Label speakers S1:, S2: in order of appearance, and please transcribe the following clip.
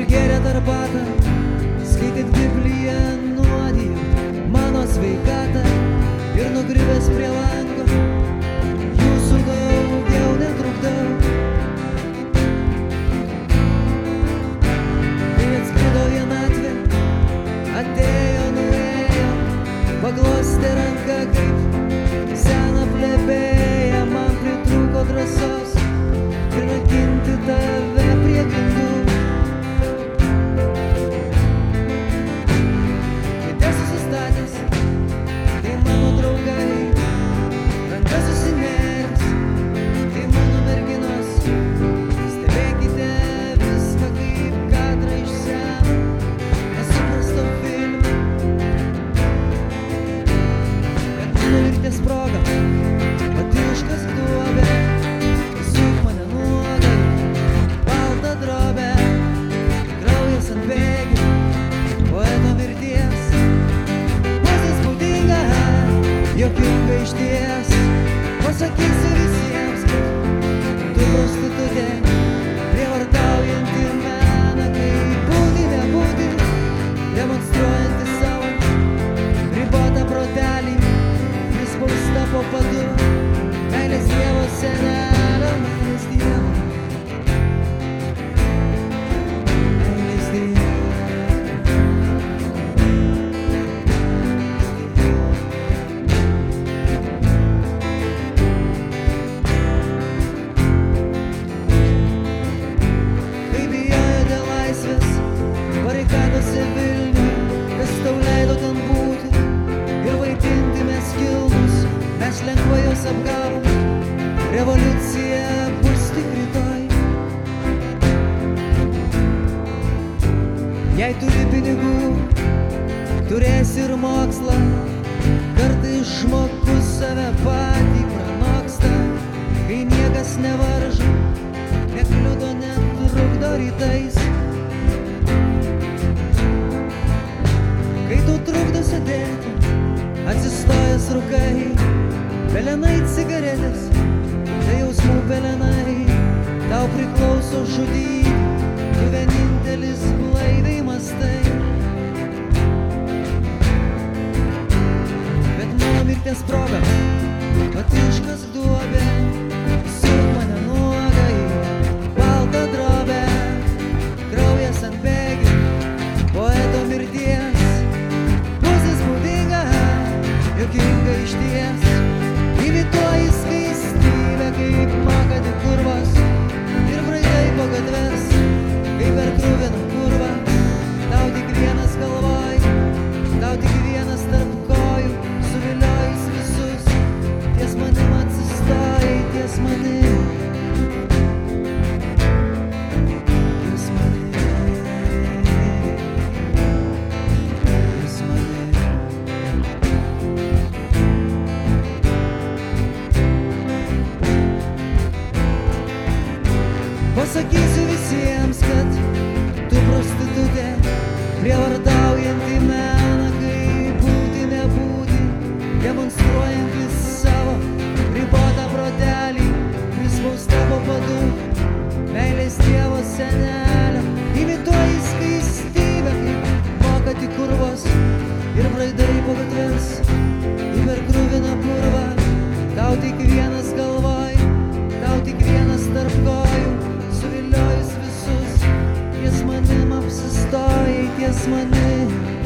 S1: ir gėrėt arbatą, skaitėt Bibliją nuodį, mano sveikatą ir nugrįvęs prie langų. Jokinga išties, pasakysiu visiems, kad tu prostitutė, prievartaujanti meną, kaip būti, nebūti, demonstruojanti savo ribotą protelį, prispausta po padu, meilės dievo senelio, revoliucija bus tik rytoj. Jei turi pinigų, turėsi ir mokslą, kartais žmogus save patį pranoksta, kai niekas nevaržo nekliudo, netrukdo rytais. Kai tu trukdo sėdėti, atsistojęs rūkai, pelenai cigaretės, žudyti, tu vienintelis blaiviai mastai. Bet mano mirties proga, Pasakysiu visiems, kad tu prostitutė, prievartaujanti apsistojai ties manim.